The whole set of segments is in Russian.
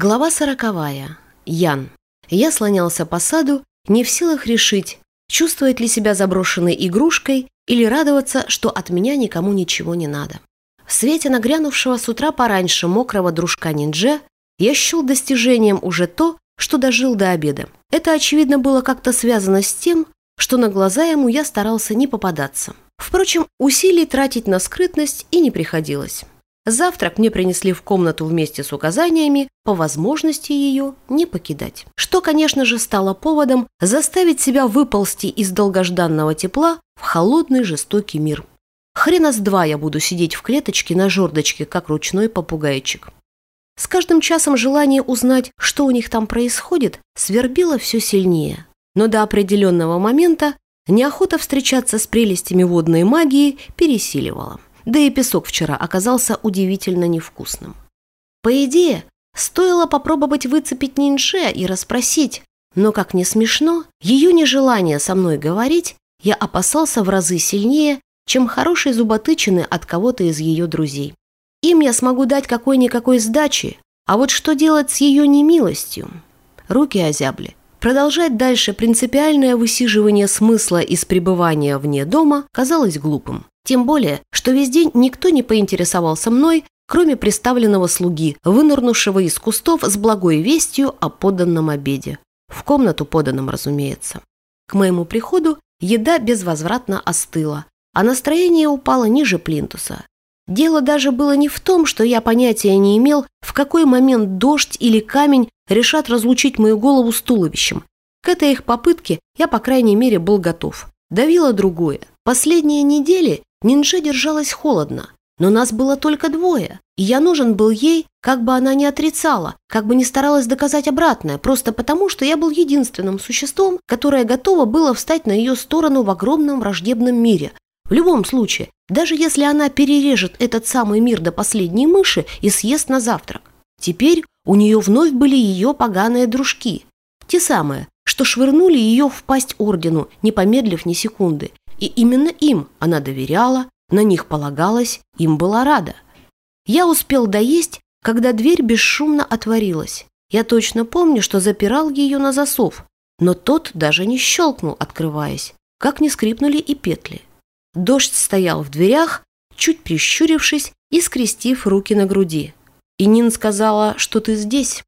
Глава сороковая. Ян. Я слонялся по саду, не в силах решить, чувствует ли себя заброшенной игрушкой или радоваться, что от меня никому ничего не надо. В свете нагрянувшего с утра пораньше мокрого дружка ниндже я счел достижением уже то, что дожил до обеда. Это, очевидно, было как-то связано с тем, что на глаза ему я старался не попадаться. Впрочем, усилий тратить на скрытность и не приходилось. Завтрак мне принесли в комнату вместе с указаниями по возможности ее не покидать. Что, конечно же, стало поводом заставить себя выползти из долгожданного тепла в холодный жестокий мир. Хрена с два я буду сидеть в клеточке на жердочке, как ручной попугайчик. С каждым часом желание узнать, что у них там происходит, свербило все сильнее. Но до определенного момента неохота встречаться с прелестями водной магии пересиливала да и песок вчера оказался удивительно невкусным. По идее, стоило попробовать выцепить ниндже и расспросить, но, как не смешно, ее нежелание со мной говорить я опасался в разы сильнее, чем хорошей зуботычины от кого-то из ее друзей. Им я смогу дать какой-никакой сдачи, а вот что делать с ее немилостью? Руки озябли. Продолжать дальше принципиальное высиживание смысла из пребывания вне дома казалось глупым. Тем более, что весь день никто не поинтересовался мной, кроме представленного слуги, вынырнувшего из кустов с благой вестью о поданном обеде. В комнату поданном, разумеется. К моему приходу еда безвозвратно остыла, а настроение упало ниже плинтуса. Дело даже было не в том, что я понятия не имел, в какой момент дождь или камень решат разлучить мою голову с туловищем. К этой их попытке я, по крайней мере, был готов. Давило другое. Последние недели Нинже держалась холодно, но нас было только двое, и я нужен был ей, как бы она ни отрицала, как бы ни старалась доказать обратное, просто потому, что я был единственным существом, которое готово было встать на ее сторону в огромном враждебном мире. В любом случае, даже если она перережет этот самый мир до последней мыши и съест на завтрак. Теперь у нее вновь были ее поганые дружки. Те самые, что швырнули ее в пасть ордену, не помедлив ни секунды, и именно им она доверяла, на них полагалась, им была рада. Я успел доесть, когда дверь бесшумно отворилась. Я точно помню, что запирал ее на засов, но тот даже не щелкнул, открываясь, как не скрипнули и петли. Дождь стоял в дверях, чуть прищурившись и скрестив руки на груди. И Нин сказала, что ты здесь.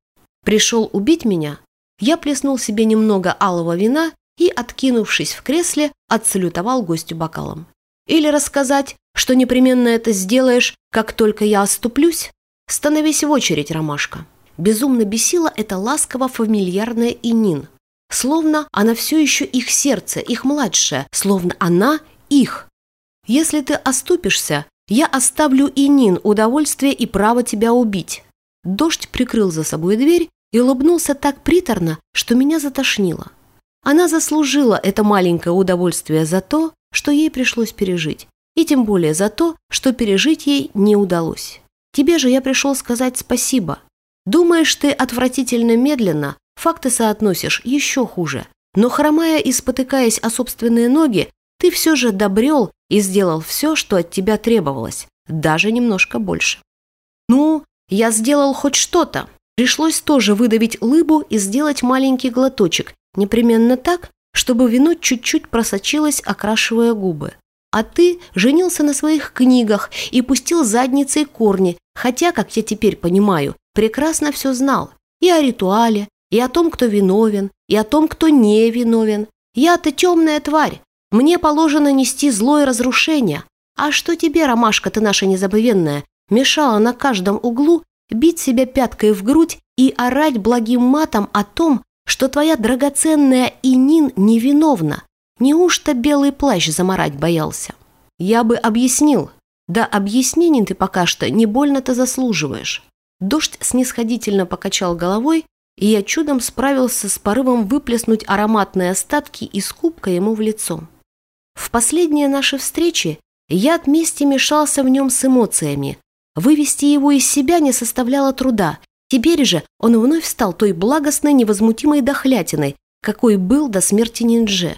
Пришел убить меня? Я плеснул себе немного алого вина и, откинувшись в кресле, отсалютовал гостю бокалом. Или рассказать, что непременно это сделаешь, как только я оступлюсь? Становись в очередь, ромашка. Безумно бесила эта ласково-фамильярная Инин. Словно она все еще их сердце, их младшая, словно она их. Если ты оступишься, я оставлю Инин удовольствие и право тебя убить. Дождь прикрыл за собой дверь и улыбнулся так приторно, что меня затошнило. Она заслужила это маленькое удовольствие за то, что ей пришлось пережить, и тем более за то, что пережить ей не удалось. Тебе же я пришел сказать спасибо. Думаешь, ты отвратительно медленно, факты соотносишь еще хуже. Но хромая и спотыкаясь о собственные ноги, ты все же добрел и сделал все, что от тебя требовалось, даже немножко больше. Ну, я сделал хоть что-то. Пришлось тоже выдавить лыбу и сделать маленький глоточек, Непременно так, чтобы вино чуть-чуть просочилось, окрашивая губы. А ты женился на своих книгах и пустил задницей корни, хотя, как я теперь понимаю, прекрасно все знал. И о ритуале, и о том, кто виновен, и о том, кто не виновен. Я-то темная тварь. Мне положено нести зло и разрушение. А что тебе, ромашка ты наша незабывенная, мешала на каждом углу бить себя пяткой в грудь и орать благим матом о том, что твоя драгоценная Инин невиновна. Неужто белый плащ заморать боялся? Я бы объяснил. Да объяснений ты пока что не больно-то заслуживаешь. Дождь снисходительно покачал головой, и я чудом справился с порывом выплеснуть ароматные остатки из кубка ему в лицо. В последние наши встречи я от мести мешался в нем с эмоциями. Вывести его из себя не составляло труда, Теперь же он вновь стал той благостной, невозмутимой дохлятиной, какой был до смерти Ниндже.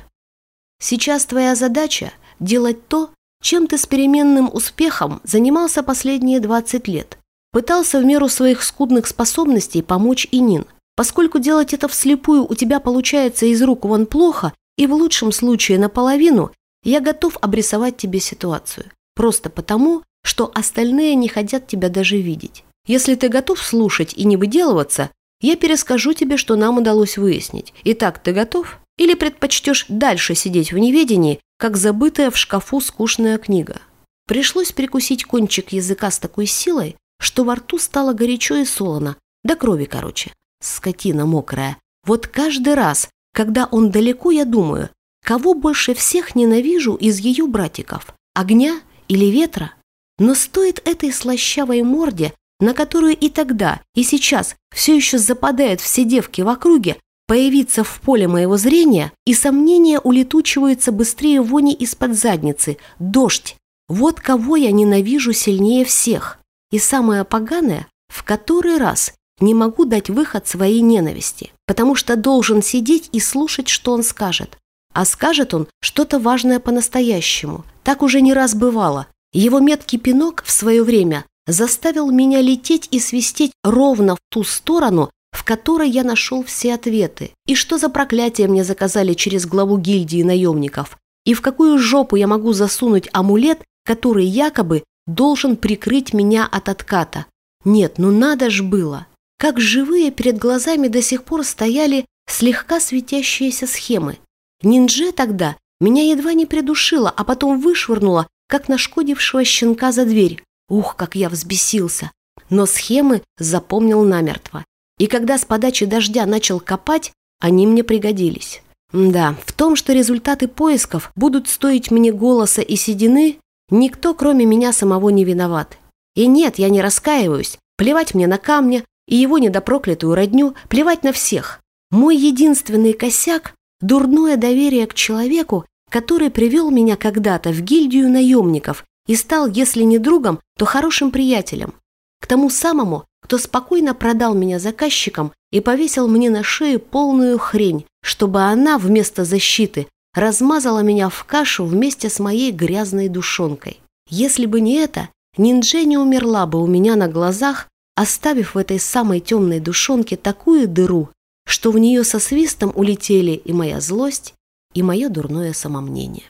Сейчас твоя задача – делать то, чем ты с переменным успехом занимался последние 20 лет. пытался в меру своих скудных способностей помочь Инин. Поскольку делать это вслепую у тебя получается из рук вон плохо, и в лучшем случае наполовину, я готов обрисовать тебе ситуацию. Просто потому, что остальные не хотят тебя даже видеть. Если ты готов слушать и не выделываться, я перескажу тебе, что нам удалось выяснить. Итак, ты готов? Или предпочтешь дальше сидеть в неведении, как забытая в шкафу скучная книга? Пришлось прикусить кончик языка с такой силой, что во рту стало горячо и солоно, до крови, короче. Скотина мокрая. Вот каждый раз, когда он далеко, я думаю, кого больше всех ненавижу из ее братиков? Огня или ветра? Но стоит этой слащавой морде, на которую и тогда, и сейчас все еще западают все девки в округе, появиться в поле моего зрения, и сомнения улетучиваются быстрее вони из-под задницы. Дождь. Вот кого я ненавижу сильнее всех. И самое поганое, в который раз не могу дать выход своей ненависти, потому что должен сидеть и слушать, что он скажет. А скажет он что-то важное по-настоящему. Так уже не раз бывало. Его меткий пинок в свое время заставил меня лететь и свистеть ровно в ту сторону, в которой я нашел все ответы. И что за проклятие мне заказали через главу гильдии наемников? И в какую жопу я могу засунуть амулет, который якобы должен прикрыть меня от отката? Нет, ну надо ж было. Как живые перед глазами до сих пор стояли слегка светящиеся схемы. Ниндже тогда меня едва не придушила, а потом вышвырнула, как нашкодившего щенка за дверь. Ух, как я взбесился! Но схемы запомнил намертво. И когда с подачи дождя начал копать, они мне пригодились. Да, в том, что результаты поисков будут стоить мне голоса и седины, никто, кроме меня самого, не виноват. И нет, я не раскаиваюсь. Плевать мне на камни и его недопроклятую родню, плевать на всех. Мой единственный косяк – дурное доверие к человеку, который привел меня когда-то в гильдию наемников и стал, если не другом, то хорошим приятелем. К тому самому, кто спокойно продал меня заказчикам и повесил мне на шею полную хрень, чтобы она вместо защиты размазала меня в кашу вместе с моей грязной душонкой. Если бы не это, Ниндже не умерла бы у меня на глазах, оставив в этой самой темной душонке такую дыру, что в нее со свистом улетели и моя злость, и мое дурное самомнение.